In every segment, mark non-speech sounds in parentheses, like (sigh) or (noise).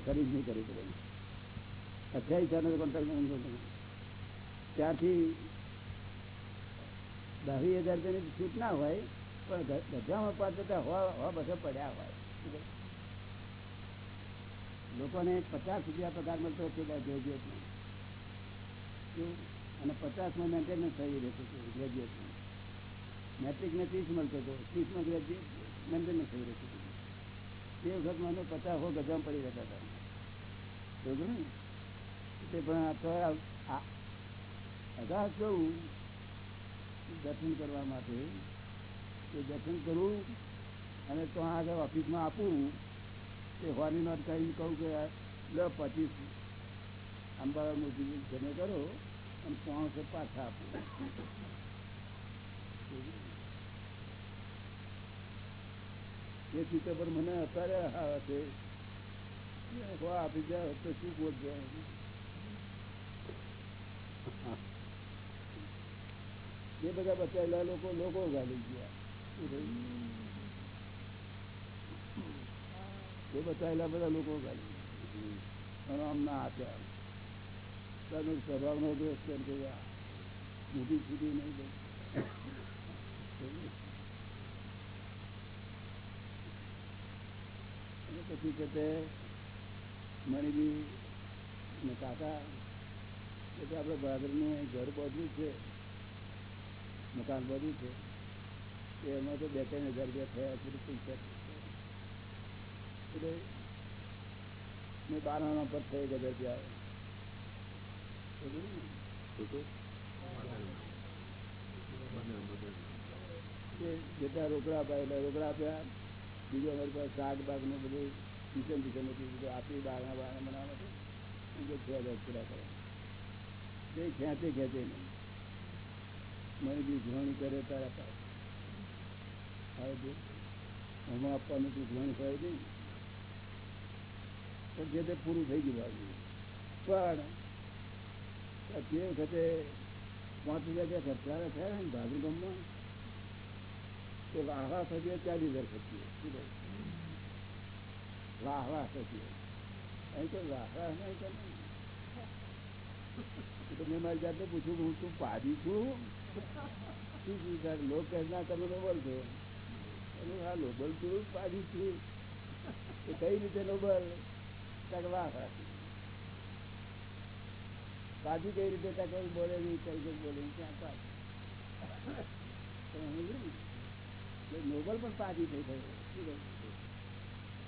ખરીદ નહીં કરી પડે અઠ્યાવીસ હજારનો કોન્ટ્રાક્ટ ત્યાંથી દસ હજાર રૂપિયાની છૂટ ના હોય, પણ ગજામાં પાંચ હવા બધા પડ્યા હોય. લોકોને પચાસ રૂપિયા પગાર મળતો છે ગ્રેજ્યુએટનો અને પચાસમાં મેન્ટેનન્સ થઈ રહેતું હતું ગ્રેજ્યુએટમાં મેટ્રિકને ત્રીસ મળતો હતો. ત્રીસમાં ગ્રેજ્યુએટ મેન્ટેનન્સ થઈ રહેતું હતું તે વખત મને પચાસ હો ગજામ પડી રહ્યા હતા. બરોબર ને? તે પણ તો અગાઉ જવું દર્શન કરવા માટે એ દર્શન કરવું અને તો આગળ ઓફિસમાં આપવું તે હોવાની નોટ કરીને કહું કે લ પચીસ અંબાલા મૂર્તિ જમે કરો અને પાંચસો પાછા આપો. એ ચિત્ર પર મને અત્યારે આવે છે. આપી જાય તો શું બોલ જાય એ બધા બચાયેલા લોકો લોકો ગાલી ગયા. એ બચાયેલા બધા લોકો ગાલી અને આમના આપ્યા તમે સ્વભાવનો દોષ કેમ કે મોટી છૂટી નહીં પછી કે તે મણીબી ને કાકા એટલે આપણે બહાદરનું ઘર બધું છે, મકાન બધું છે એમાં તો બે ત્રણ હજાર રૂપિયા થયા છે, પૈસા એટલે મેં બારણા પર થઈ ગયા રૂપિયા જેટલા રોકડા આપ્યા એટલે રોકડા આપ્યા બીજો અમારી પાસે શાક બાગનું બધું કિચન કિચન બધું આપી, બારણા બારણા બનાવવા માટે છ હજાર પૂરા કરે તે ખેંચે ખેંચે નહીં. મને બી ઘણી કરે તારા પાસે. હવે હમણાં આપવાનું તું ઘણી થાય નહીં પણ જે તે પૂરું થઈ ગયું બાજુ પણ તે વખતે પાંચ હજાર ત્યાં ખર્ચારા થયા ને ભાગી ગામમાં તો વાહવા થતી ચાલીસ હજાર ખર્ચી વાહવા થતી અહીં તો વાહવા નહીં તો તો મેં મારી જાતે પૂછ્યું, હું તું પાડી છું? શું શું લોક કહેના તમે તો છો. અને હા, નોબલ છું પાડી છું. એ કઈ રીતે નોબલ? તક વાહ પાછી કઈ રીતે? બોલે નહીં, કઈ બોલે ક્યાં પાછ નોબલ પણ પાછી થઈ ગયો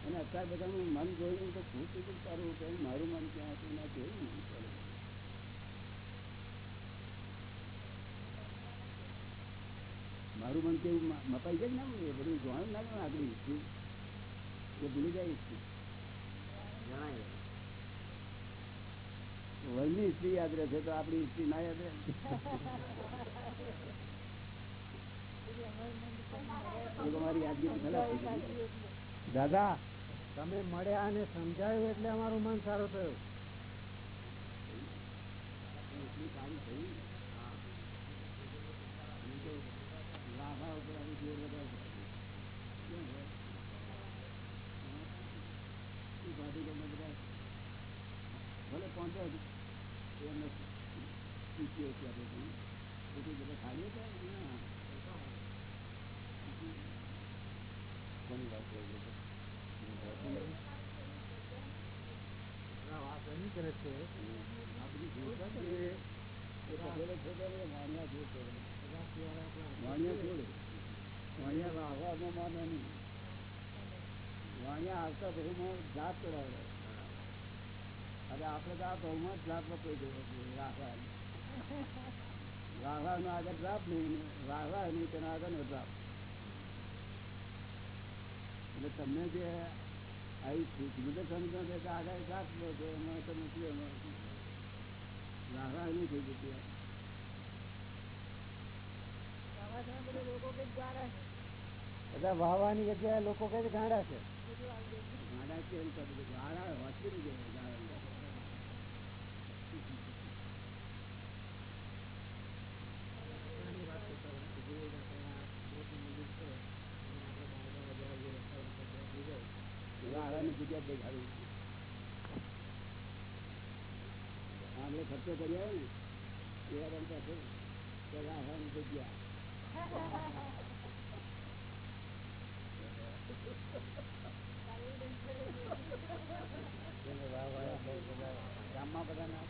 અને અત્યારે બધાનું મન જોયું તો ખુશ થઈ તારું કે મારું મન ક્યાં હતું ના જોયું મારું મન કેવું મપાઈ જાય ને એ બધું જોવાનું ના ગયું આગળ એ ભૂલી જાય જણાય. વર્ણની સ્ત્રી યાદ રહેશે તો આપણી સ્ત્રી ના યાદ રહે. (laughs) દાદા, તમે મળ્યા અને સમજાયું એટલે અમારું મન સારું થયું. ભલે પહોંચે. એમને પૂછીએ છીએ બધું બધા ખાઈએ ત્યાં કોની વાત કરી છે વાણિયા આવતા બહુમાં જાત કરાવે અને આપણે તો આ બહુમાં જ જાત દેવો જોઈએ રાહવા રાહવાનો આગળ ડ્રાફ નહીં રાહવા નહીં તેના આગળનો ડ્રાફ એટલે તમને જે આવી સુવિધા સમજો છે કે આગળ જાત લો છો એમાં તો નથી એમાં રાહવા નહીં થઈ જતી બધા વાહવાની જગ્યાએ લોકો છે. ગાંડા છે. ગાડા કેમ કરે ગાડા હોસ્પિટલ જેવા ગાડા ગાડાની જગ્યા ખર્ચો કરી આવ્યો ને એવા રમતા છે. ગામમાં બધા ના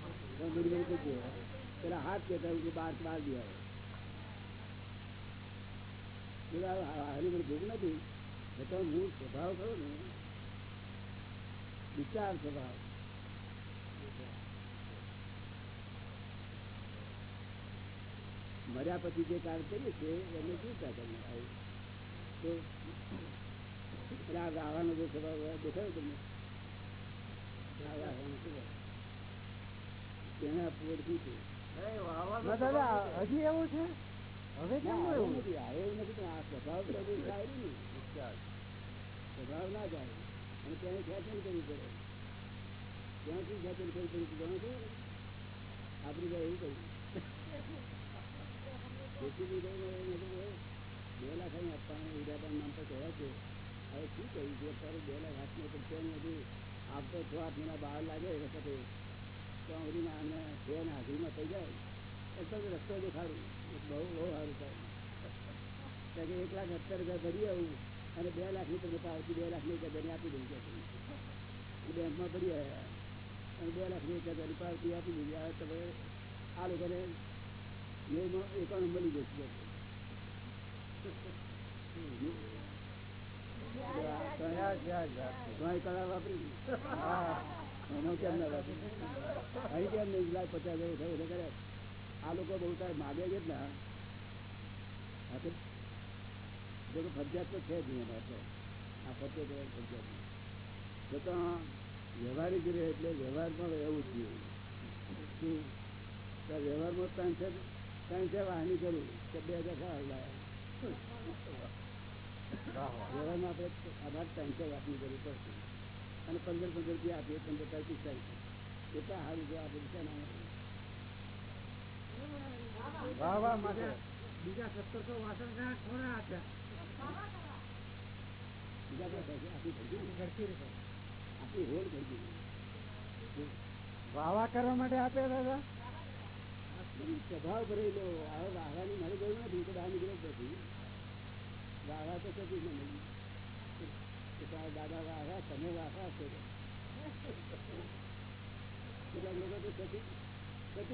બીડી કીધું. પેલા હાથ કેતા બાર દી પેલા ભૂખ નથી એટલે હું સ્વભાવ ખરો ને વિચાર સ્વભાવ મર્યા પછી જે કાર્ય કરીએ છીએ એને જીવતા કરીને આવું તો એટલે આ જે સ્વભાવ દેખાયો તમને? આ ગાવાનો સ્વભાવ. તેના છે? હજી એવું છે? હવે કેમ એવું? નથી. આ એવું નથી પણ આ સ્વભાવ. સ્વભાવ ના જાય. અને ત્યાં ખેંચન કરવી પડે ત્યાંથી ખેંચન કરવી પડે ગણો છો આપણી ભાઈ એવું કહ્યું જેથી તો બે લાખ અહીં આપવાના હીરાબાન નામ પર કહેવાય છે હવે શું કહ્યું અત્યારે બે લાખ હાથમાં છે નથી આવતો છ આઠ મહિના બહાર લાગે વખતે ત્યાં સુધી આને હાજરીમાં થઈ જાય એટલે રસ્તો દેખાડું બહુ બહુ સારું થાય એક લાખ અત્યારે હજાર ભરી આવું અને બે લાખની તમને પાવતી બે લાખની હજારની આપી દઈ કે બેંકમાં પડી આવ્યા અને બે લાખની હજારની પાવતી આપી દીધી આ તમે આ લોકોને નેવમાં એકાણું મળી જશે આ લોકો બહુ તાર માગે છે ના. તો ફરજિયાત તો છે જ નહીં એમાં તો આ ફરજો તો ફરજિયાત. છતાં વ્યવહારિક રહે એટલે વ્યવહારમાં રહેવું જોઈએ શું તો વ્યવહારમાં ત્રણ છે ત્રણ છે વાહની કરું કે બે હજાર સારા લાયા વાહ વાહ. વ્યવહારમાં આપણે આધાર ત્રણ છે વાતની કરવી પડશે અને પંદર પંદર રૂપિયા આપીએ પંદર તારીખ પિસ્તાલીસ એટલા સારું જો આપણે બીજા ના બીજા સત્તરસો વાસણ ખોરા હતા વાવા કરવા માટે આપે દાદા? સ્વભાવ ભરેલો. હવે વાહવાની મારી ગયું નથી તો બહાર નીકળે જ નથી વાહવા તો થતી નથી દાદા વાહવા, તમે વાહવા છો. લોકો તો થતી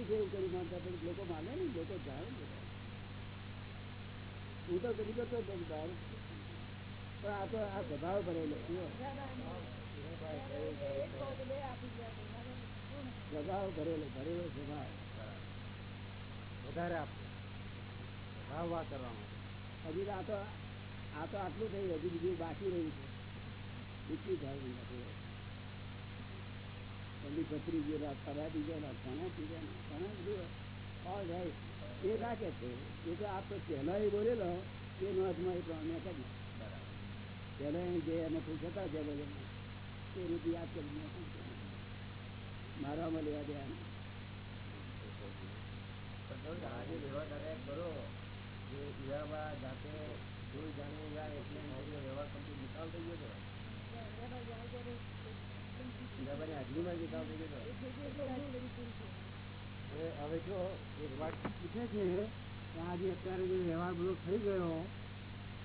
છે એવું કરી માનતા લોકો માને ને લોકો જાણે બધા. હું તો કદી કરતો બહાર પણ આ તો આ સ્વભાવ ભરેલો સ્વભાવ ભરેલો ભરેલો સ્વભાવ. વધારે કરવા હજી આ તો આ તો આટલું થઈ હજી બીજું બાકી રહ્યું છે. બીજું થાય નથી એમની છત્રી ગયેલા કરાટી ગયેલા ઘણા ગયા ઘણા બધું ઓલ રાઈટ એ રાખે છે. એ તો આપણે તો પહેલા એ બોલેલો એ નોંધમાં એ પ્રમાણે કરી પહેલા એ જે એને પૂછતા જે બોલે એ રીતે યાદ કરી મારામાં લેવા દે આજે વ્યવહાર કરો જે જાતે જોઈ જાણીને જાય એટલે એમ કરીને વ્યવહાર complete નિકાલ થઈ ગયો હતો. હીરાબાની હાજરીમાં નિકાલ થઈ ગયો હતો. હવે જો એક વાત પૂછે છે કે આજે અત્યારે જે વ્યવહાર બધો થઈ ગયો,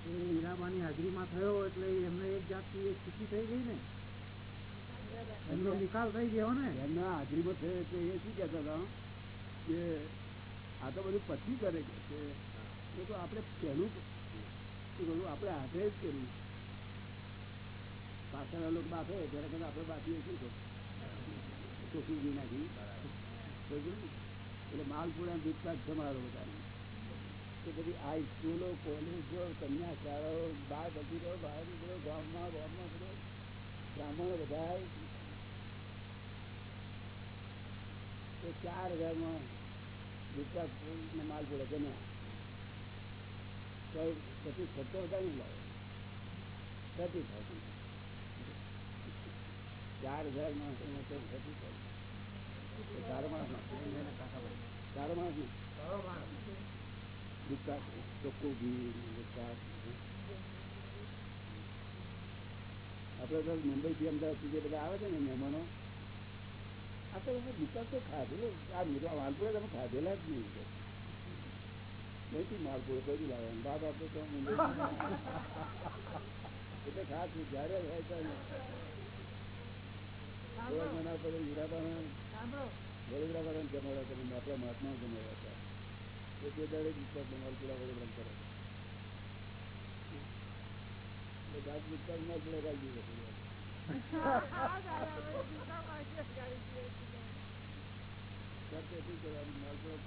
એ ઈરાબાની હાજરીમાં થયો એટલે એમને એક જાતની એક ખુશી થઈ ગઈ ને? એમનો નિકાલ થઈ ગયો ને? એમના હાજરીમાં થયો એટલે એ શું કહેતા હતા કે આ તો બધું પછી કરે કે એ તો આપણે પહેલું કહ્યું આપણે હાથે જ કર્યું. પાછળના લોકો બાફે ત્યારે કદાચ આપણે બાફીએ શું ઘી નાખી? એટલે માલપુરા દૂધપાક મારો બધાને. કે બધી આ સ્કૂલો, કોલેજો કન્યા શાળાઓ બાર બધી રહ્યો બહાર નીકળો ગામમાં ગામમાં બધો બ્રાહ્મણો બધા તો ચાર હજારમાં દૂધપાક ને માલપુરા જમ્યા. તો પછી સત્તર હજાર નહીં લાવે થતી થાય. ચાર હજાર માણસો તો થતી એ આપણે તો મુંબઈથી અમદાવાદ સુધી બધા આવે છે ને મહેમાનો આ તો હું વિચાર તો ખાધેલો આ મીરા માલપુરા તમે ખાધેલા જ નહીં. નથી માલપુરો કઈ લાવે બાપ આપે તો મુંબઈ એટલે ખાસ જયારે હોય ત્યારે મહિના પછી હીરાબાને વડોદરા વાળાને જમાડ્યા તમે આપણા મહાત્મા જમાડ્યા હતા એ તે દરેક વિસ્તાર માલપુરા વડોદરા કરે એટલે ગાજ વિસ્તાર માલપુરા કાઢી દીધો કરતે શું કરવાનું? માલપુરા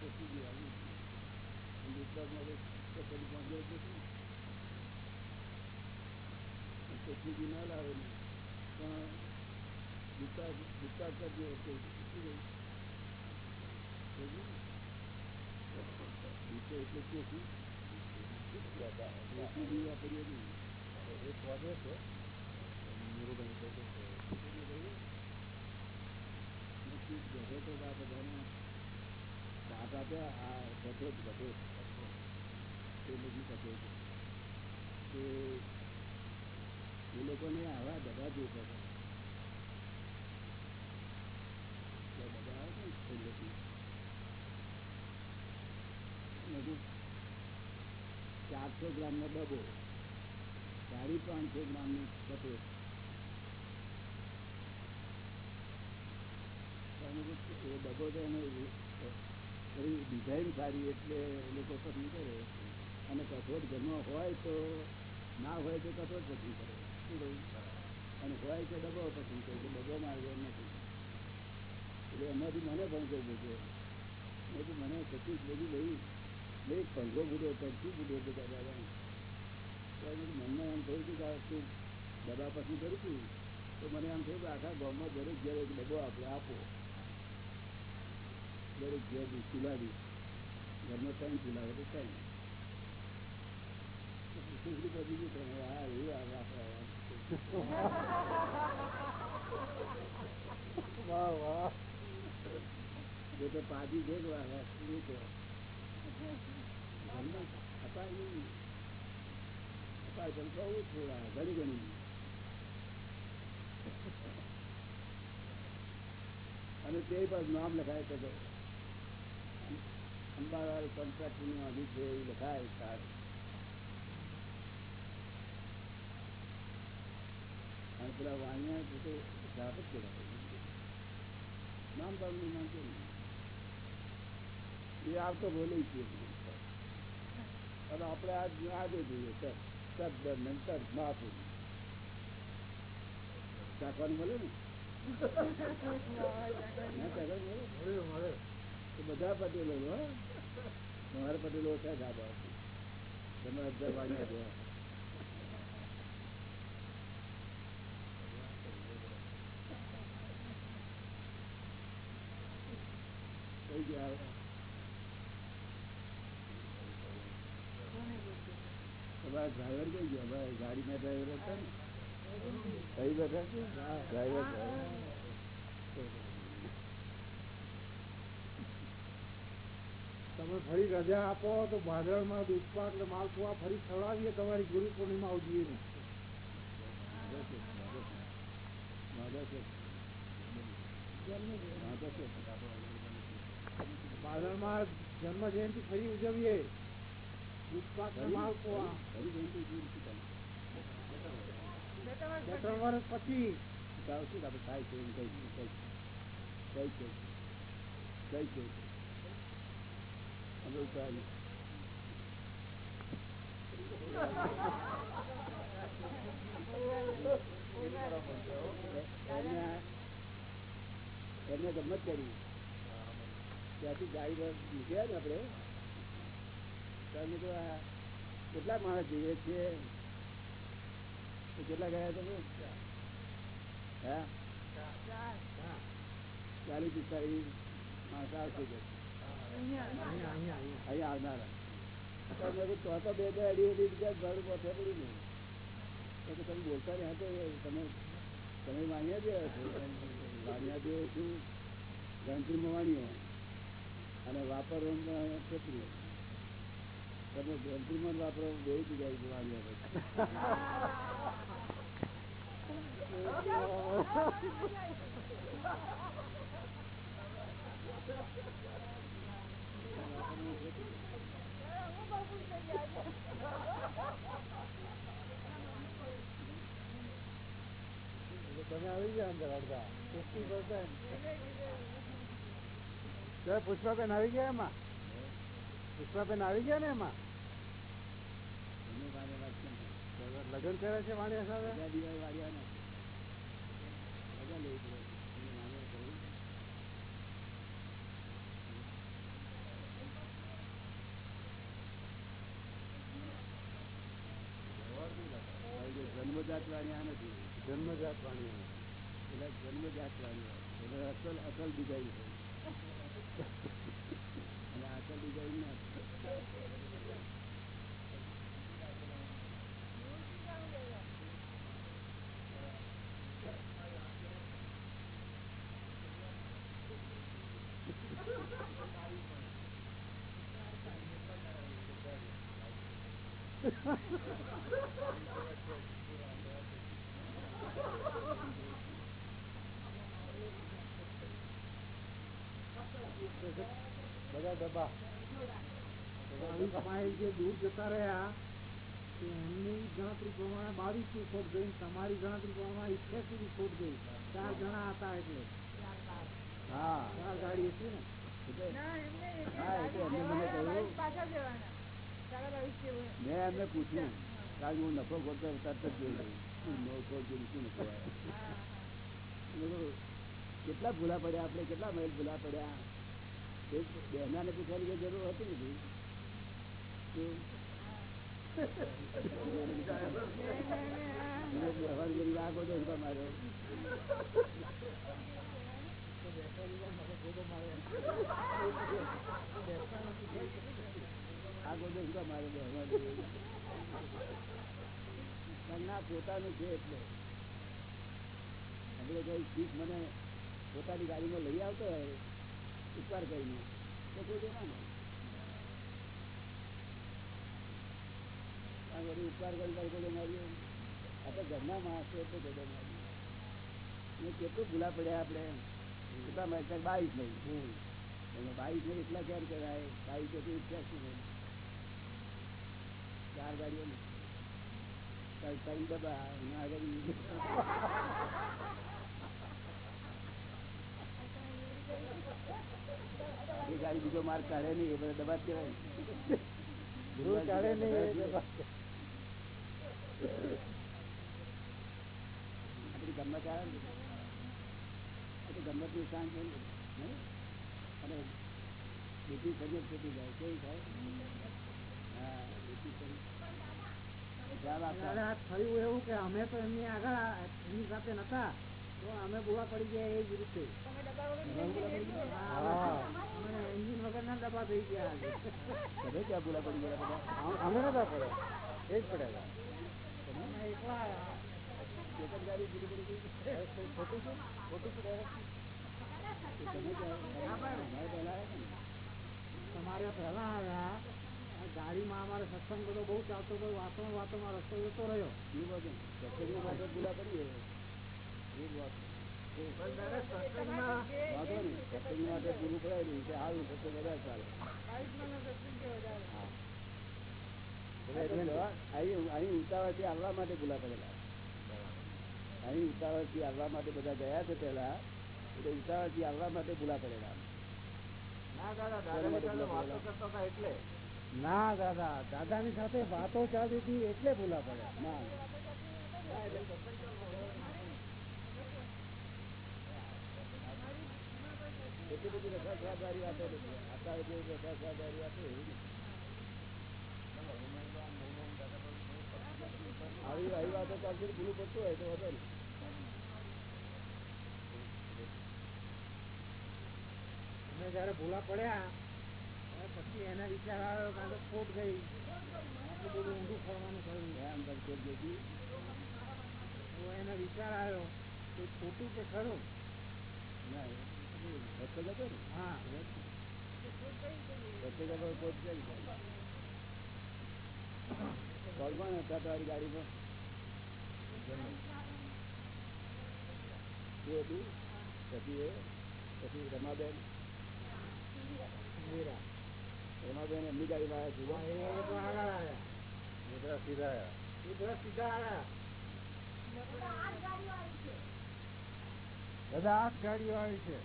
વિસ્તારમાં તો કદી પહોંચ્યો જ નથી પોસી ના લાવે ને પણ વિસ્તાર વિસ્તાર કરજો તો એ બધી લોકોને આવા દબા જોતા હતા તે દબા આવે છે ને ચારસો ગ્રામનો ડબ્બો સાડી પાંચસો ગ્રામની અને એ ડબો તો એને ડિઝાઇન સારી એટલે એ લોકો પસંદ કરે. અને કઠોળ ઘરમાં હોય તો, ના હોય તો કઠોળ પસંદ કરે. અને હોય તો ડબો પસંદ કરે. ડબો માર્ગે નથી. એટલે એમાંથી મને પણ છે મેં મને સતી બધી લઈ લઈ પંખો ફૂટ્યો પડતું ફૂટ્યો બધા દાદા મનમાં એમ થયું હતું કે આ તું ડબ્બા પછી કરું તો મને એમ થયું કે આખા ગામમાં દરેક ઘેર એક ડબ્બો આપણે આપો. દરેક ઘેર ચૂલાવી ઘરમાં ત્રણ ચૂલા તો ત્રણ. હા એવું આવે (laughs) વાહ વાહ. એ તો પાજી છે અપાય પણ થોડા ઘણી ઘણી અને તે પર નામ લખાય છે અંબાલાલ કોન્ટ્રાક્ટરનું અભિ છે. એવું લખાય સારું. અને પેલા વાણિયા છે તો નામ નામ કેમ એ આવતો બોલે છે અને આપણે આજ આજે જોઈએ શબ્દ નંતર માફી ચાખવાનું મળે ને? બધા પટેલો મારા પટેલો ઓછા ધાબા તમે અગિયાર વાગ્યા ગયા. કઈ ગયા. તમારા ડ્રાઈવર કઈ ગયો ભાઈ ગાડીના ડ્રાઈવર હતા ને. કઈ બેઠા છે? ડ્રાઈવર તમે ફરી રજા આપો, તો ભાદરમાં દૂધ પાક ને માલપુઆ ફરી ખવડાવીએ, તમારી ગુરુ પૂર્ણિમા ઉજવીએ ને. ભાદરણમાં જન્મ જયંતિ ફરી ઉજવીએ દૂધપાક ને માલપુઆ બે ત્રણ વર્ષ પછી. થાય છે એમ કઈ કઈ એમને ગમત કરી. ત્યાંથી ગાડી પર ને આપણે. કેટલા માણસ જઈએ છીએ? કેટલા ગયા તમે? ચાલીસ પિસ્તાલીસ માણસ આવશે અહીંયા આવનારા. તો બે બે અડી અડી બીજા ઘર પહોંચ્યા પડી ને તમે બોલતા રહ્યા તમે તમે માન્યા જેવા છો. વાણિયા જેવો છું. ગણતરીમાં વાણીઓ અને વાપરવામાં છોકરીઓ તમે ગ્રંથિમાં વાપરો બે જગ્યાએ જોવા તમે આવી ગયા અંદર અડધા. Fifty percent. પુષ્પાબેન આવી ગયા એમાં? પુષ્પાબેન આવી ગયા ને એમાં? લગ્ન કરે છે વાણિયા સાથે જન્મજાત વાળ્યા નથી. જન્મજાત વાણિયા. એટલે જન્મજાત વાળ્યા એટલે અસલ અસલ બીજાઈ છે. અને અસલ બીજાઈ ના બધા ડબ્બા. તમારી જે દૂર જતા રહ્યા એમની ગણતરી પ્રમાણે બાવીસની ખોટ ગઈ તમારી ગણતરી પ્રમાણે ઇઠ્યાસી ની ખોટ ગઈ. ચાર જણા હતા એટલે. હા. ચાર ગાડી હતી ને. મેં એમને પૂછ્યું. કાલ હું નફો ખોટતો તરત જ જોઈ કેટલા ભૂલા પડ્યા આપણે? કેટલા મહિલ ભૂલા પડ્યા? બહેનાને પૂછવાની કોઈ જરૂર હતી નથી પોતાનું છે એટલે. આપણે કોઈ શીખ મને પોતાની ગાડીમાં લઈ આવતો હોય ઉપકાર કરીને. તો કોઈ દે ના બધું ઉપકાર કરી કોઈ ઘરના માણસો એટલે ગોદો મારી ને કેટલું ભૂલા પડ્યા આપણે. કેટલા મારી બાવીસ નહીં. એટલે બાવીસ નહીં એટલા કેમ કહેવાય? બાવીસ એટલે ઇતિહાસ નહીં. ચાર ગાડીઓ ને કઈ ડબ્બા આગળ એ ગાડી બીજો માર્ગ કાઢે નહીં એ બધા જ કહેવાય. ધ્રુવ નહીં આપણી ગમત આવે ને ગમતનું. છે અને બીજી જાય કેવી થાય? હા બીજી આ થયું એવું કે અમે તો એમની આગળ એમની સાથે નતા. અમે બોલા પડી ગયા એ જ રીતે. વગર એન્જિન ડબ્બા થઈ ગયા. તમે ક્યાં ભૂલા પડી ગયા બધા? અમે નતા પડ્યા. એ જ પડ્યા અમે એકલા એક જ ગાડી ભૂલી ખોટું શું ખોટું તમે અમારે પહેલા આવ્યા ને. તમારે પહેલા આવ્યા ગાડીમાં અમારે સત્સંગ બધો બહુ ચાલતો હતો. વાતો વાતોમાં રસ્તો જતો રહ્યો. એ બધું ભૂલા પડી ગઈ. માટે પૂરું કરાયેલું છે સારું છે અહીં ઉતાવળથી આવવા માટે બધા ગયા છે પેલા એટલે ઉતાવળથી આવવા માટે ભૂલા પડેલા ના દાદા દાદા ની સાથે વાતો ચાલતી એટલે ભૂલા પડ્યા. ના. એટલી બધી રસાસ્વાદવાળી વાતો નથી અત્યારે જે રસાસ્વાદવાળી વાતો એવી નથી. આવી આવી વાતો ચાલતી ભૂલું પડતું હોય તો વધે અમે જયારે ભૂલા પડ્યા પછી એના વિચાર આવ્યો કાં તો ખોટ ગઈ આટલું બધું ઊંધું ફરવાનું થયું કરશે જેથી તો એને વિચાર આવ્યો કે ખોટું કે ખરું ના એ જતો ને હા રસ્તે જતો કોઈ જાય કોણ કોણ હતા તમારી ગાડીમાં એ હતું પછી એ પછી રમાબેન મીરા. એમાં એમની ગાડી વાળા એ એ આવ્યા. સીધા સીધા આવ્યા. એ બધા સીધા આવ્યા. બધા આઠ ગાડીઓ આવી છે.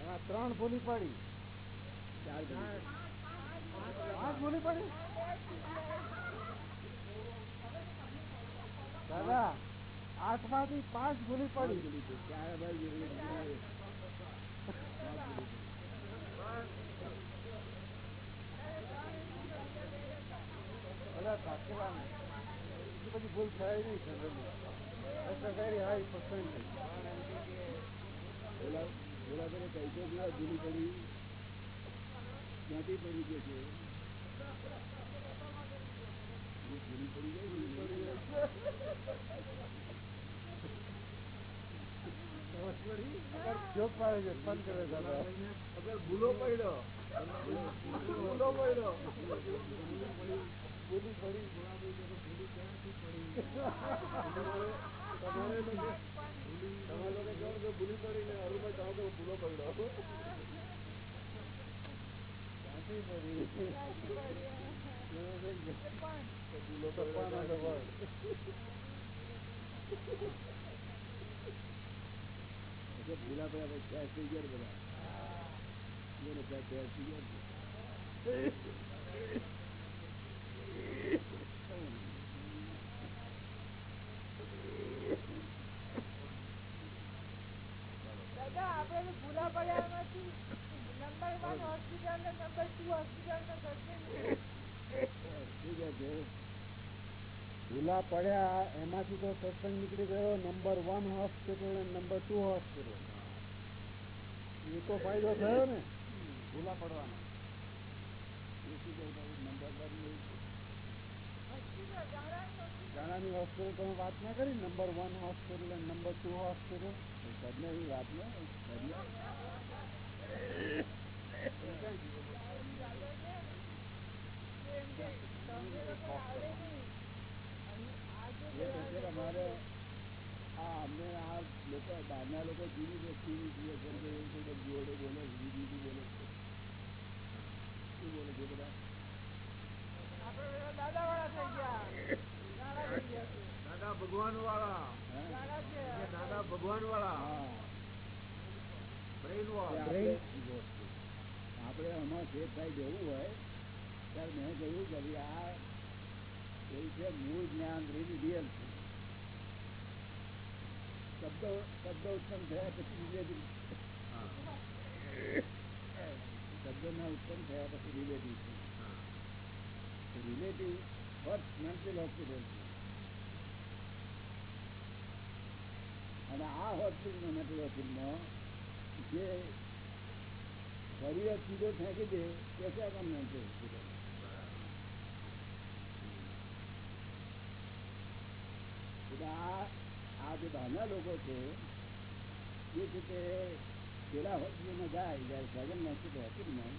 એમાં ત્રણ ભૂલી પડી. પાંચ ભૂલી પડી? દાદા આઠમાંથી પાંચ ભૂલી પડી. બધા એટલી બધી ભૂલ થાય નહીં ભૂલી પડી ક્યાંથી પડી છે એ પડી ગઈ ભૂલી પડી પાડે પડ્યો ભૂલો પડ્યો ભૂલી પડી પડી ભૂલી પડ્યો ક્યાંથી પડી ભૂલો પડ્યા પછી થઈ ગયા બધા એને ત્યાં થઈ ગયા ને. દાદા આપણે તો ભૂલા ભૂલા પડ્યા, એમાંથી તો સત્સંગ નીકળી ગયો. નંબર વન હોસ્પિટલ અને નંબર ટુ હોસ્પિટલ એ તો ફાયદો થયો ને? ભૂલા પડવાનો? નંબર વન ગાળાની હોસ્પિટલ તમે વાત ના કરી? Number one hospital number two hospital ઘરના એવી વાત ને લોકો જીવે બોલે બોલે શું બોલે છે બધા આપણે બધા દાદા વાળા થઈ ગયા ગાળા થઈ ગયા છે. દાદા ભગવાન વાળા હા ગાળા છે. દાદા ભગવાન વાળા હા બ્રેઇન એ વોશ આપણે આપણે આમાં શેઠ થાય જવું હોય ત્યારે મેં કહ્યું કે ભાઈ આ એવું છે મૂળ જ્ઞાન રીલી રિયલ છે શબ્દો શબ્દો ઉત્પન્ન થયા પછી રિલેટિવ શબ્દોના ઉત્પન્ન થયા પછી રિલેટિવ છે રિલેટિવ ફર્સ્ટ મેન્ટલ હોસ્પિટલ છે. અને આ હોસ્પિટલમાં મેન્ટલ હોસ્પિટલમાં જે શરીર સીધો ફેંકી દે તે ક્યાં કામ મેન્ટલ હોસ્પિટલ આ જે બહારના લોકો છે એ છે તે પેલા હોસ્પિટલમાં જાય જ્યારે સગન હોસ્પિટલ હોસ્પિટલમાં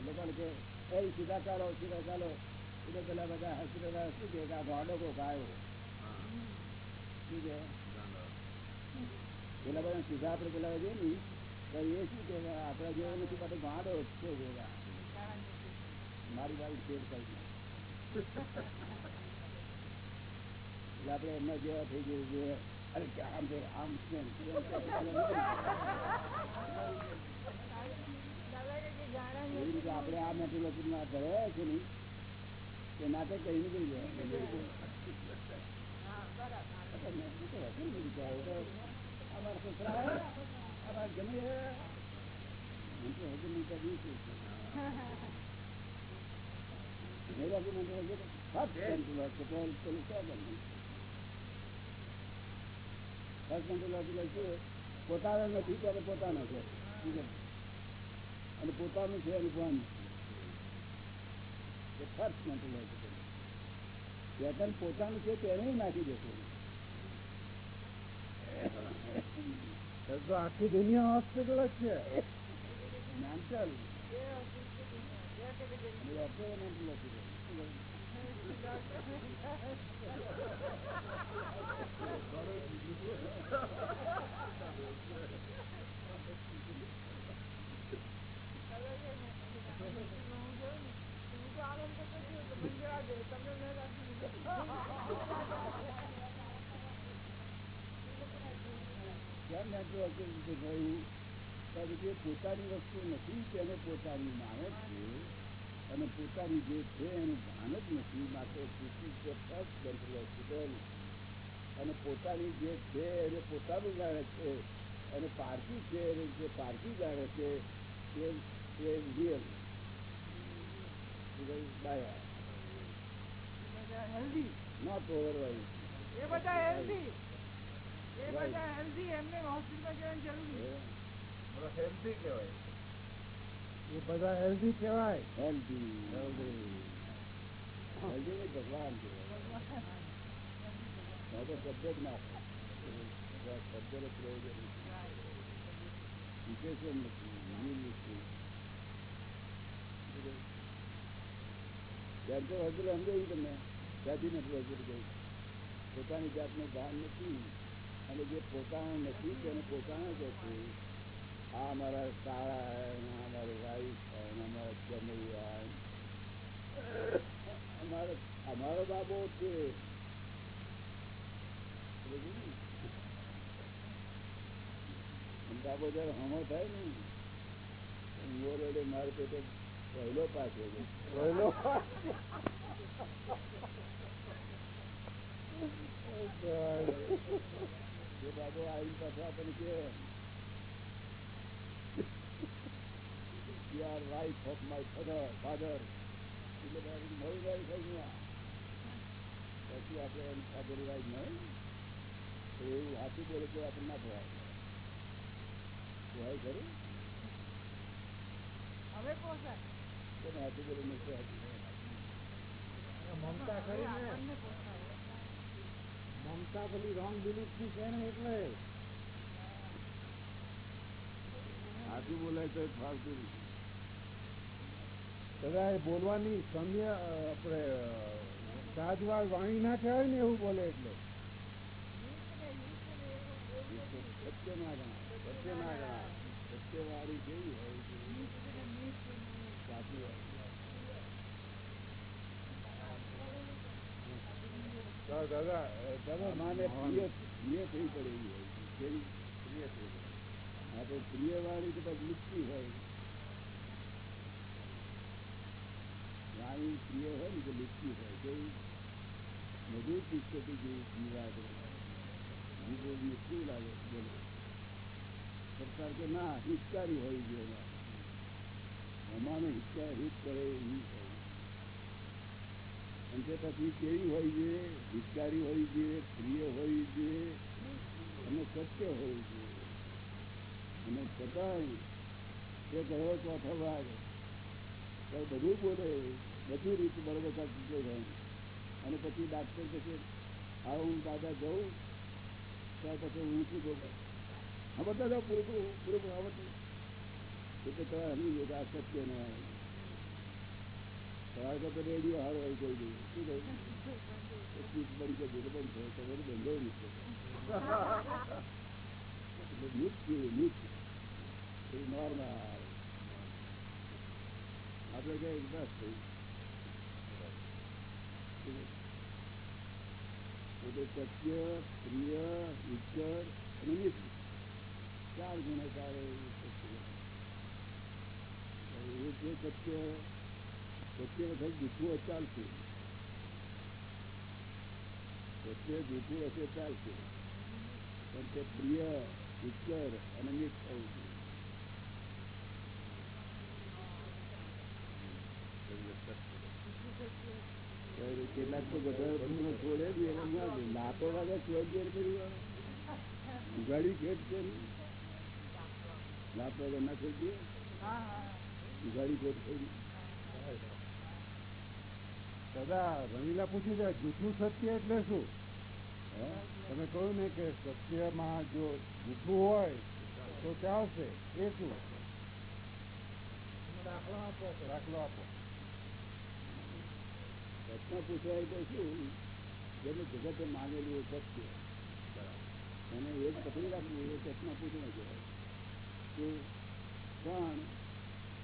લોકોને કે એ સીધા ચાલો સીધા ચાલો. એટલે પેલા બધા હોસ્પિટલ શું કે આ ગાડો કોક આવ્યો શું કહે? પેલા બધા સીધા આપણે પેલા જઈએ ને તો એ શું કે આપણા જેવો નથી પાછો ગાડો છે ભેગા મારી મારી શેર કરી એટલે આપણે એમના જેવા થઈ ગયું છે. અરે કે આમ છે આમ છે ને તેમ છે. દાદા કે કે ગાળાની એવી રીતે આપણે આ મેટ્રોલોજી ના ભરાયા છે ને તે નાટક કરી નીકળી જાય હા બરાબર. પોતાનો નથી ત્યારે પોતાનો છે અને પોતાનું છે અને ભાન એ ફર્સ્ટ છે સેકન્ડ પોતાનું છે તેને નાખી દેશે. તો આખી દુનિયા હોસ્પિટલ જ છે મેન્ટલ એ હોસ્પિટલ એ કેટેગરી અને ડોક્ટરો મેન્ટલ હોસ્પિટલ દે તમને ન રાખી કારણ કે પોતાની વસ્તુ નથી તેને પોતાની માને છે. અને પોતાની જે છે એનું ભાન જ નથી. છે ફર્સ્ટ હોસ્પિટલ અને પોતાની જે છે એને પોતાનું જાણે છે. અને પારકી છે એને જે પારકી જાણે છે એ એ રિયલ બાયા. હેલ્ધી નોટ ઓવરવાઇઝ એ બધા હેલ્ધી એ બધા હેલ્ધી કહેવાય. હેલ્ધી ભગવાન ના નથી. વિશેષણ નથી? નિયમ તો હજુ સમજાયું તમને? ત્યાંથી નથી હજુ પોતાની જાતનું ભાન નથી. અને જે પોતાનું નથી તેને પોતાના જ હતું. આ અમારા શાળા અમારી વાઈફ અમારા જમૈયા અમારો અમારો બાબો છે. બાબો જયારે હમો થાય ને મોરડે મારે પેટે પહેલો પાછો Oh, પહેલો જે બાબો આવી પાછો આપણને કે. એટલે બાબુ. પછી આપણે એમ father wife નહીં એવું હાથું બોલે તો આપણને ના પવાય પવાય ખરું હવે હાથું બોલે પવાય? મમતા ખરી ને મમતા પેલી રોંગ બિલીફની છે ને એટલે. સાચું બોલાય તો ફાલતું એ બોલવાની સમય આપણે સાજવાર વાણી ના કહેવાય ને એવું બોલે એટલે. સત્ય ના ગણાય સત્ય ના ગણાય. સત્યવાળી કેવી હોય? સાચી વાત તો દાદા અ, દાદા અમાને પ્રિય પ્રિય થઈ પડે એવી હોય છે કેવી પ્રિય થઈ પડે આપણે પ્રિય તો હોય વાણી પ્રિય હોય ને તો લુપ્તી હોય બોલે સરકાર કે ના હિતકારી હોય જોઈએ અમાને હિતકાર હિત કરે એવી હોય અને તે પછી કેવી હોય છે? વિચારી હોય છે, પ્રિય હોય છે, અને સત્ય હોય છે. અને છતાંય તે કયો ચોથો ભાગ બધું બોલે, બધી રીતે બરોબર સાચી જાય અને પછી ડાક્ટર કહે આવો હું દાદા જઉં. ત્યાં પછી હું શું કહું હા બધા જાઓ પૂરેપૂરું પૂરેપૂરું આવડતું. એટલે તમારે સમજી યોગા સત્ય ન આવે તમારે કરતો રેડિયો હારો હોય કોઈ બી શું તો હોય મીઠ એટલે મૃત્યુ મૃત્યુ એ નોર્મલ આપણે કઈ બસ એટલે સત્ય, પ્રિય ઈશ્વર અને મિત્ર. ચાર ગુણકારો એ જે સત્ય સત્ય વખત જૂઠું ચાલશે સત્ય જૂઠું હશે ચાલશે પણ તે પ્રિય ઈશ્વર અને થવું જોઈએ કેટલાક તો બધા છોડે જ એમ. લાતો વાગે છોડ દે કરી ઉગાડી ખેડ છે લાતો વાગે ના ખેડ દે ઉગાડી ખેડ કરી. દાદા રમીલા પૂછ્યું છે જૂઠું સત્ય એટલે શું? તમે કહ્યું ને કે સત્યમાં જો જૂઠું હોય તો ચાલશે. એ શું? દાખલો આપો. દાખલો આપો. પ્રશ્ન પૂછાય તો શું? જેને જગતે માનેલું એ સત્ય. અને એ જ પકડી રાખવું એ પ્રશ્ન પૂછવું કહેવાય કે પણ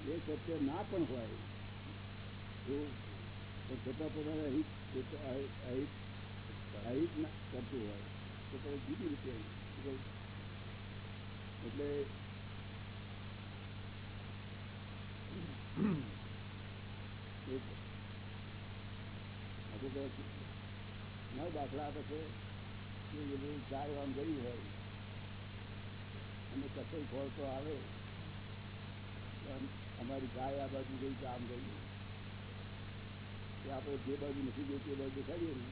એ સત્ય ના પણ હોય તો છતાં પોતાને અહિત અહિત અહિત કરતું હોય. તો પછી જુદી રીતે એટલે નવ દાખલા આપે છે કે બધું ચાર આમ ગયું હોય અને કશે ખોલતો આવે અમારી ગાય આ બાજુ ગઈ તો ગઈ. કે આપણે જે બાજુ નથી ગઈ તે બાજુ દેખાડીએ ને.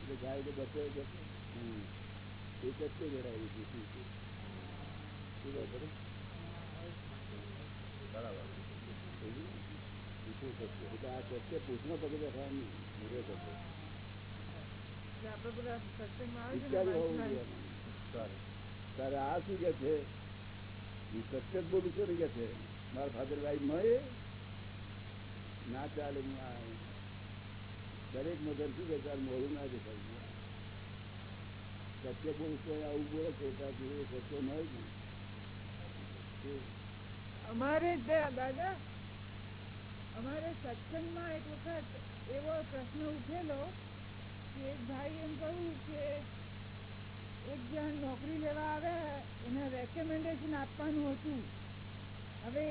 એટલે ગાય તો બસે બસે હમ. એ કચ્છે જણાવી છે શું છે. શું બરાબર? એટલે આ તારે શું કે છે? સત્ય જ બોલું છું ને કે છે? મારા ફાધર ભાઈ મળે ના ચાલે દરેક મગર શું કે મોડું ના દેખાય. સત્ય પુરુષ આવું બોલે છે સત્ય ન અમારે દાદા, અમારે સત્સંગમાં એક વખત એવો પ્રશ્ન ઉઠેલો કે એક ભાઈ એમ કહ્યું કે એક જણ નોકરી લેવા આવે, એને રેકમેન્ડેશન આપવાનું હતું. હવે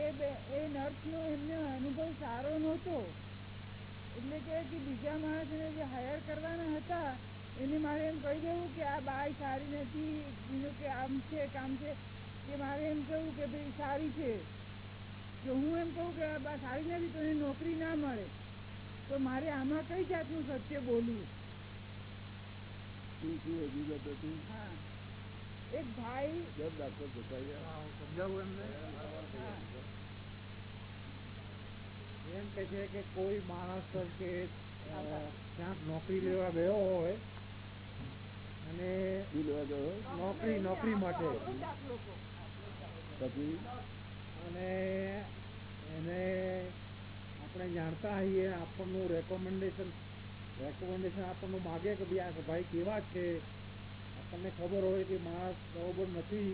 એ નર્સનો એમને અનુભવ સારો નહોતો. એટલે કે બીજા માણસને જે હાયર કરવાના હતા એને મારે એમ કહી દેવું કે આ બાય સારી નથી બીજું કે આમ છે કામ છે. કે મારે એમ કહ્યું કે ભાઈ સારી છે. જો હું એમ કહું કે આ બા સારી નથી તો એને નોકરી ના મળે. તો મારે આમાં કઈ જાતનું સત્ય બોલવું? શું શું હા. એક ભાઈ કેમ ડાક્ટર સમજાવું એમને? એમ કે છે કે કોઈ માણસ કે ક્યાંક નોકરી લેવા ગયો હોય અને નોકરી નોકરી માટે. પછી? અને એને આપણે જાણતા હોઈએ આપણનું રેકોમેન્ડેશન રેકોમેન્ડેશન આપણનું માગે કે ભાઈ આ ભાઈ કેવા છે? આપણને ખબર હોય કે માણસ બરોબર નથી,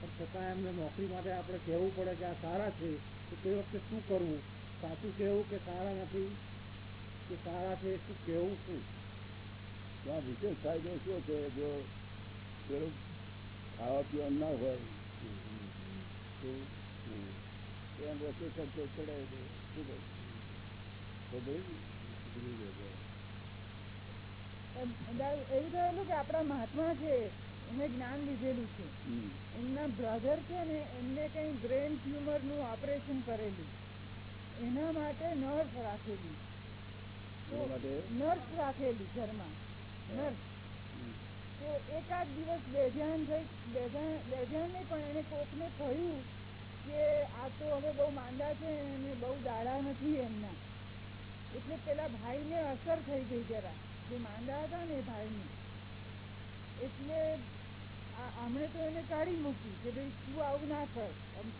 પણ છતાં એમને નોકરી માટે આપણે કહેવું પડે કે આ સારા છે, તો તે વખતે શું કરવું? સાચું કહેવું કે સારા નથી? કે સારા છે શું કહેવું શું? ત્યાં વિશેષ ફાયદો શું છે? જો પેલું ખાવા પીવાનું ના હોય એમ રસોઈ ખર્ચો ચડાવી દે. શું કહે તો ભાઈ એવું થયેલું કે આપણા મહાત્મા છે એમને જ્ઞાન લીધેલું છે. એમના બ્રધર છે ને એમને કઈ બ્રેન ટ્યુમરનું ઓપરેશન કરેલું. એના માટે નર્સ રાખેલી. નર્સ રાખેલી ઘરમાં. નર્સ તો એકાદ દિવસ બેધ્યાન થઈ બેધ્યાન નહીં પણ એને કોકને કહ્યું કે આ તો હવે બહુ માંદા છે અને બહુ દાડા નથી એમના. એટલે પેલા ભાઈને અસર થઈ ગઈ જરા. જે માંદા હતા ને એ એટલે આ- તો એને કાઢી મૂકી કે ભાઈ તું આવું ના કર.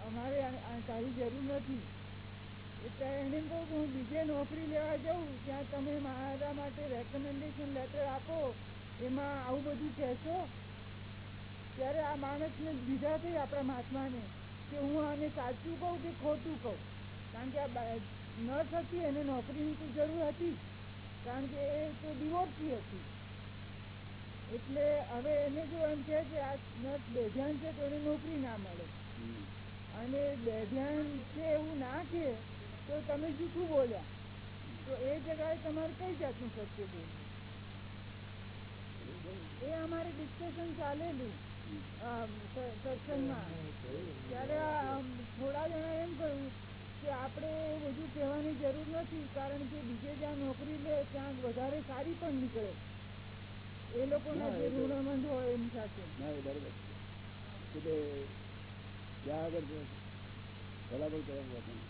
અમારે તારી જરૂર નથી. એટલે એને કહું કે હું બીજે નોકરી લેવા જાઉં, ત્યાં તમે મારા માટે રેકમેન્ડેશન લેટર આપો, એમાં આવું બધું કહેશો. ત્યારે આ માણસને દીધા થઈ આપણા મહાત્માને કે હું આને સાચું કહું કે ખોટું કહું. કારણ કે આ નર્સ હતી એને નોકરીની તો જરૂર હતી. કારણ કે એ તો ડિવોર્સી હતી. એટલે હવે એને જો એમ કે આ નર્સ બેધ્યાન છે તો એને નોકરી ના મળે. અને બેધ્યાન છે એવું ના કે તો તમે જૂઠું બોલ્યા. તો એ જગાએ તમારે કઈ જાતનું સત્ય બોલવું? એ અમારે ડિસ્કશન ચાલેલું. સત્સંગમાં ત્યારે થોડા જણા એમ કહ્યું કે આપણે બધું કહેવાની જરૂર નથી કારણ કે બીજે જ્યાં નોકરી લે ત્યાં વધારે સારી પણ નીકળે. એ લોકોના જે ઋણમંદ હોય એની સાથે. બરાબર એટલે ત્યાં આગળ ભલામણ કરવાનું હતું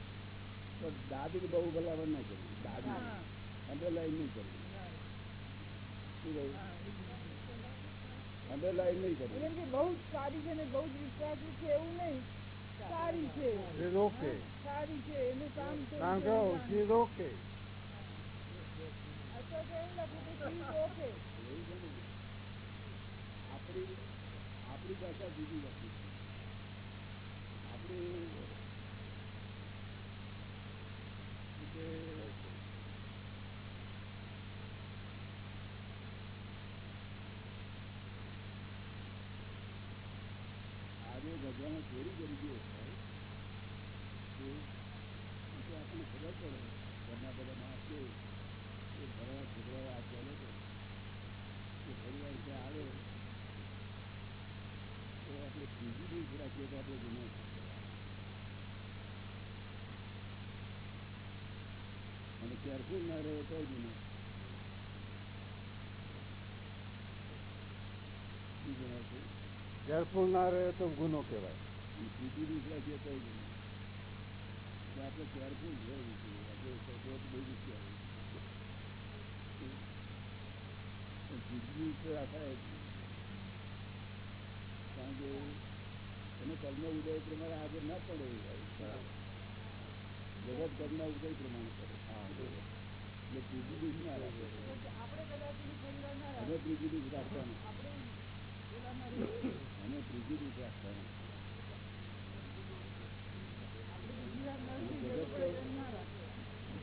પણ દાદીને બહુ ભલામણ ના કરવી દાદી. અંડરલાઈન નહીં કરવી શું કહ્યું? અંડરલાઈન નહીં કરવી કે બહુ સારી છે ને બહુ જ વિશ્વાસુ છે એવું નહીં. સારી છે. એ રોકે. સારી છે એનું કામ તો કારણ કે ઇઝ ઓકે અથવા તો એમ લખું કે she is okay. એવું છે ને આપણી આપણી ભાષા બીજી વસ્તુ આપણી કે ચોરી કરી દે તો આપણને ખબર પડે ઘરના બધા માણસ છે એ ભરવા છોકરાઓ આ ચાલે છે એ પરિવાર ત્યાં આવે તો આપણે ત્રીજી દિવસ રાખીએ તો આપણે ગુનો છે. અને કેરફુલ ના રહે તો ગુનો શું જણાવ છે કેરફુલ ના રહે તો ગુનો કહેવાય ત્રીજી દિવસ રાખીએ તો ગુનો તો આપણે કેરફુલ રહેવું જોઈએ આપણે સપોર્ટ બહુ ગુસ્સે આવે પણ ત્રીજી દિવસ તો રાખાય જ નહીં. કારણ કે એને કર્મ ઉદય પ્રમાણે આગળ ના પડે જગત કર્મ ઉદય પ્રમાણે પડે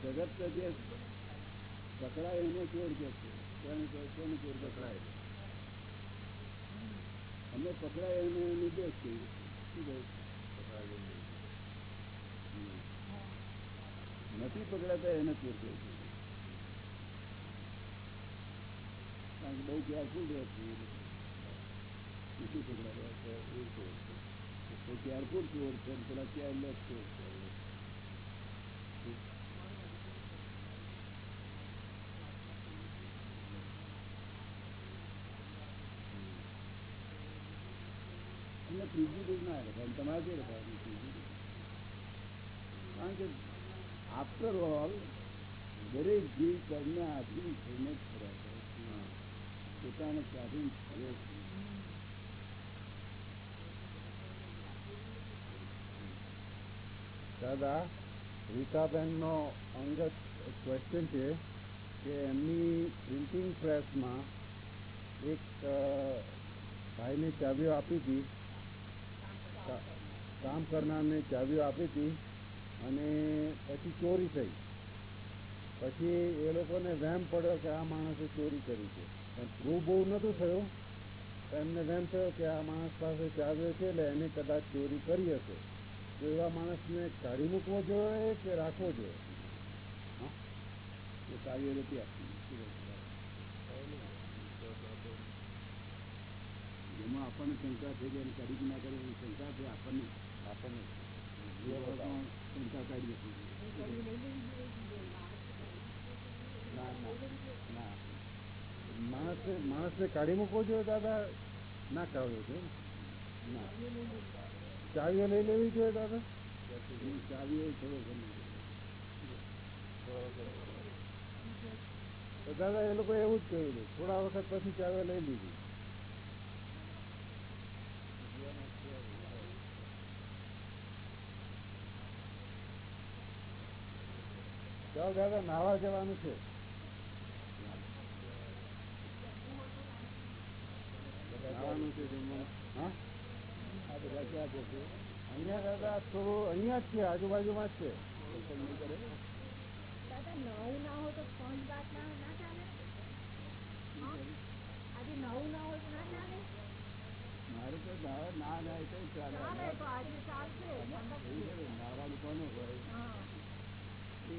જગત જે પકડાય એને ચોર કે છે. કોને ચોર પકડાય અમે પકડાય એને નિર્દેશ કહીએ શું કહે નથી પકડાતા એને કારણ કે બહુ કેરફુલ રહે છે એ લોકો. નથી પકડાતા એ ત્રીજી રીત ના રખાય તમારે જે ત્રીજી કારણ કે આફ્ટર ઓલ દરેક જીવ કર્મને આધીન થઈને જ ફર્યા છે. પોતાને સ્વાધીન થયો છે. દાદા, રીતાબેનનો અંગત ક્વેશ્ચન છે કે એમની પ્રિન્ટિંગ પ્રેસમાં એક ભાઈને ચાવીઓ આપી હતી. કામ કરનારને ચાવીઓ આપી હતી. અને પછી ચોરી થઈ. પછી એ લોકોને વેમ પડ્યો કે આ માણસે ચોરી કરી છે. પણ પ્રૂવ બહુ નહોતું થયું. એમને વેમ થયો કે આ માણસ પાસે ચાવીઓ છે એટલે એને કદાચ ચોરી કરી હશે. તો એવા માણસને કાઢી મૂકવો જોઈએ કે રાખવો જોઈએ? એ કાર્ય નથી આપતી. જેમાં આપણને શંકા છે કે એને કરી ના કરી એની શંકા છે આપણને? આપણને. ના માણસને કાઢી મૂકવો જોઈએ દાદા. ના કાઢવો છે ચાવીઓ લઈ લેવી જોઈએ દાદા. ચાવીઓ થોડો દાદા એ લોકો એવું જ કહ્યું થોડા વખત પછી ચાવીઓ લઈ લીધી. ચાલો દાદા નાવા જવાનું છે. અહીંયા દાદા થોડું અહીંયા જ છે આજુબાજુમાં જ છે. દર્શન નહીં કરે દાદા નવું ના હોય તો વાત ના ના ચાલે? આજે નવું ના હોય તો ના ચાલે? મારે તો ના ચાલે. તો ને, નાવાનું કોનું હોય. એ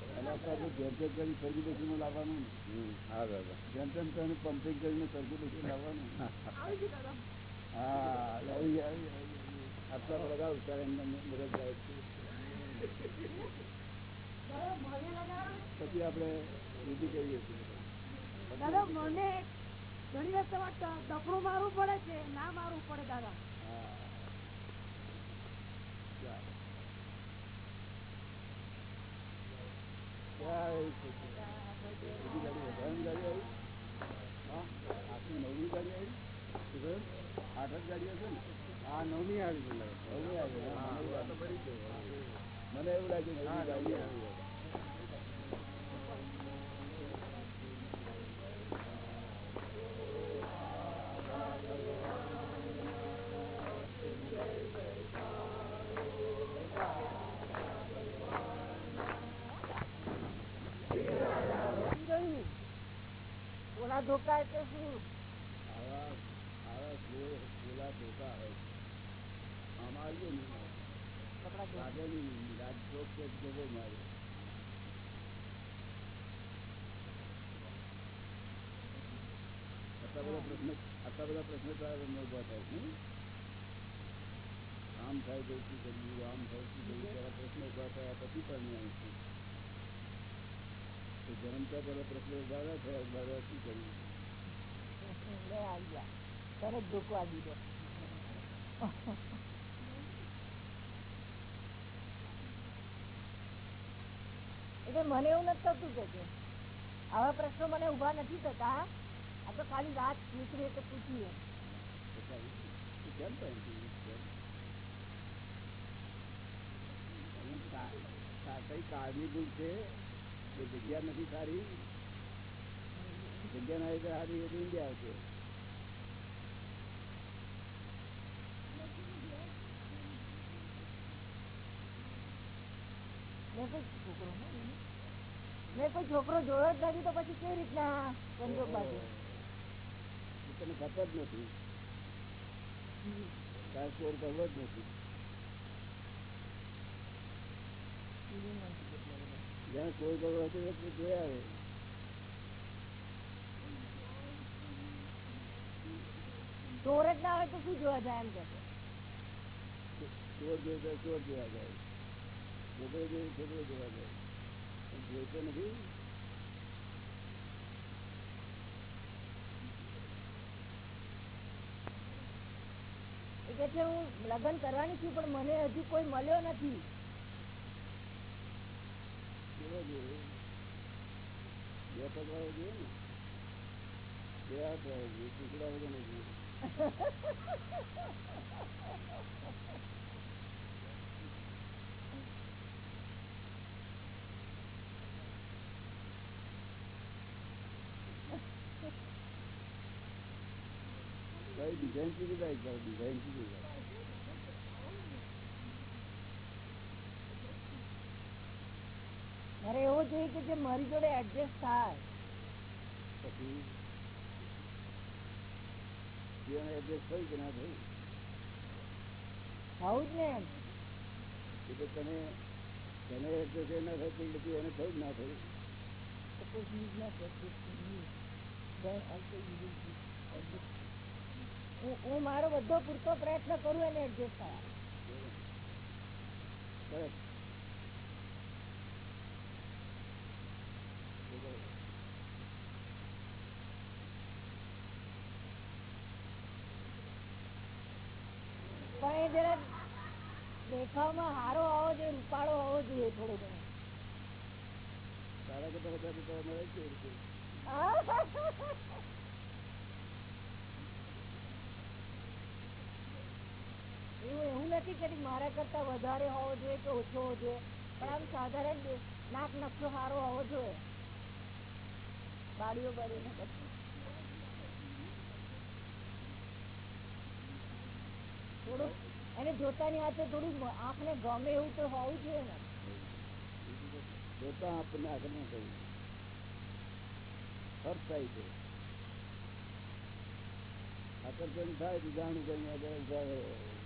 અને આપણે જેમ તેમ કરી સર્ક્યુલેશનમાં લાવવાનું હા દાદા જેમ તેમ કરીને પમ્પિંગ કરીને સર્ક્યુલેશન લાવવાનું. આવી ગયું દાદા. હા આવી આવી ગયા, આવી ગયા. આટલા બધા ઉતારે એમને મદદ થાય છે. મને પછી આપણે વિધિ કરીએ છીએ. દાદા મને ઘણી વાર તમારે ડફડું મારવું પડે છે ના મારવું પડે દાદા. હા ચાલો. જય સચિદાનંદ. બધી ગાડી વધારાની ગાડી આવી હા આઠની નવમી ગાડી આવી? આઠ જ ગાડી હશે ને આ નવમી આવી નવમી આવી મને એવું લાગ્યું નજીક આવી નજીક ગયું. સમજી ગયું ઓલા ધોકા એટલે શું આવા આવા ફૂલ ફૂલા ધોકા હોય છે. આમ આવજો ને કપડા ધોવા. લાગે નહીં રાત ચોક ચોક જવો મારે આટલા બધા પ્રશ્ન આટલા બધા પ્રશ્ન તારા મનમાં ઊભા થાય છે નહીં? આમ થાય તો શું કરવું આમ થાય શું કરવું તારા પ્રશ્ન ઊભા થયા પછી પણ આવશે તો જન્મતા પેલા પ્રશ્ન ઊભા ના થયા ઊભા શું કરવું? લે આવી ગયા તરત ધોકો દીધો. એટલે મને એવું નથી થતું કે આવા પ્રશ્નો મને ઊભા નથી થતા આ તો ખાલી વાત નીકળી તો પૂછીએ કઈ કાળની ભૂલ છે. જગ્યા નથી સારી. જગ્યા ના રીતે સારી એટલે ઇન્ડિયા આવશે મેં કોઈ છોકરો જોયો જ નથી તો પછી કેવી રીતના સંજોગ બાજુ તને ખબર જ નથી. તારે કરવો જ નથી. જ્યાં કોઈ કરવો હતો એ આવે. ચોર જ ના હોય તો શું જોવા જાય એમ કે ચોર જોઈએ તો ચોર જોવા જાય. છોકરો જોઈએ છોકરો જોવા જાય. જોઈતો નથી. એટલે હું લગ્ન કરવાની છું પણ મને હજી કોઈ મળ્યો નથી. કેવો જોઈએ બે પગ જોઈએ ડિઝાઇન સુધી જાય ડિઝાઇન સુધી મારે એવો જોઈએ કે જે મારી જોડે એડજસ્ટ થાય. પછી જીવન એડ્રેસ થયું કે ના થયું? થવું જ ને. એટલે ના થતું એટલે એને થયું ના થયું? Suppose he not adjust to you, then also you will be adjust. હું મારો બધો પૂરતો પ્રયત્ન કરું એને એડજસ્ટ થવા પણ એ જરા દેખાવમાં હારો હોવો જોઈએ રૂપાળો હોવો જોઈએ થોડો ઘણો. તારા કરતા વધારે તો મળે છે (laughs) એવું એવું નથી કે મારા કરતા વધારે હોવો જોઈએ કે ઓછો હોવો જોઈએ પણ આમ સાધારણ નાક નકશો સારો હોવો જોઈએ. બાળીઓ બાળીને પછી. થોડું એને જોતાની હાથે થોડું આંખને ગમે એવું તો હોવું જોઈએ ને. જોતા આપણને આગળ કહ્યું ફર્ક થાય છે. આકર્ષણ થાય જાણું કઈ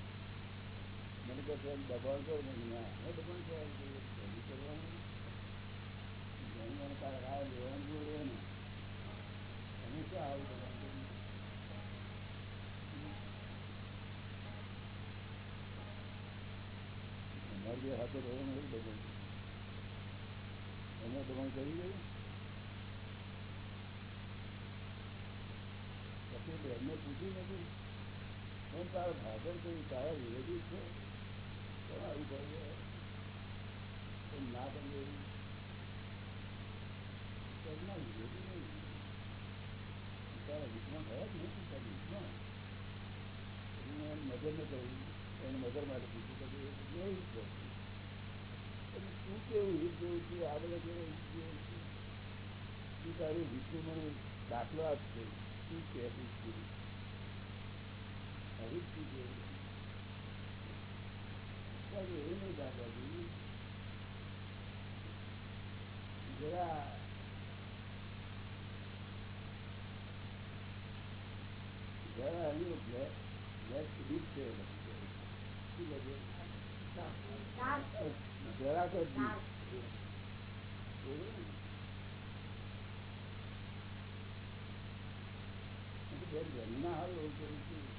એટલે છે દબાણ કરો મેં કીધું, ના હવે દબાણ કરવાનું કરી ગયું પછી એમને પૂછ્યું નથી. પણ તારો ભાગર કઈ તારા વિરોધી છે? ના તમે એવું ના નહીં કહ્યું એને માટે પૂછ્યું કે કેવું છે તું હિત જેવું છે આગળ કેવું હિત છે તું મને દાખલો આપશે. શું કે વિષ્ણુ આવી જ ચીજ એવી. એવું નહીં દાદાજી જરા જરા છે. શું બધું? જરાક જ ડીપ. એવું ને? મેં કીધું, બેન રંગના હારું એવું કરું.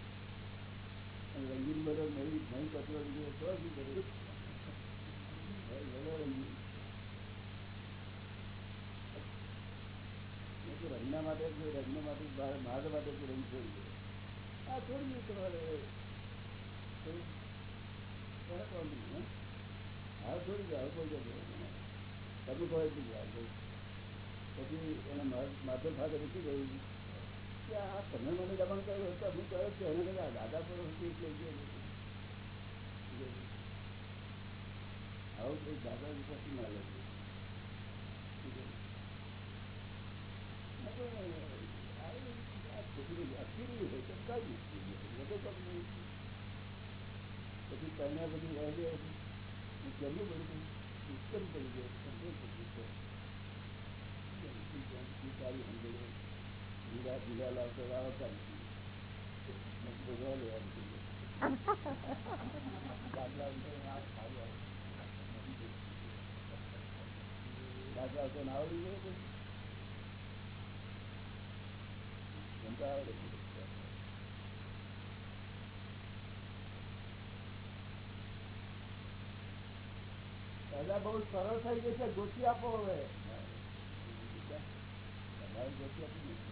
રંગીન બધો નહીં નહીં કચરો લીધો તો શું કરું ભાઈ, ભલે રંગીન. માટે રંગના માટે જ માટે રંગ છોડી દો. આ છોડી દો તમારે હે? છોડી દો હવે કોઈ તમે બસ. પછી એને માધ્યમ ફાધર શું કહ્યું કે આ તમે મને દબાણ કર્યો તો હું કહ્યો કે એને કદાચ દાદા પર હતી એટલે જે આવું કંઈક દાદા પછી ના લાગે પછી કન્યા બધી રહે છે કેમનું બધું સિસ્ટમ કરી દે સારી સમજે આવડે દાદા બહુ સરળ થઈ ગઈ છે. ગોતી આપો હવે. તમારી આપી